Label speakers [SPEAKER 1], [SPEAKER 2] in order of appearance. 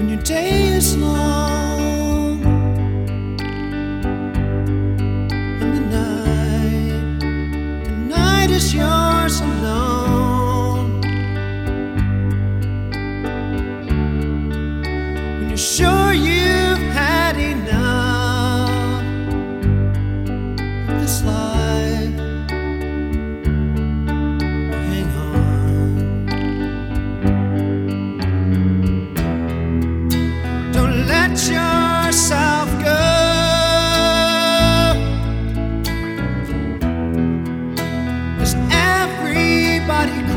[SPEAKER 1] when your day is long and the night, the night is yours alone. When you're sure you've had enough of this life. yourself go. Everybody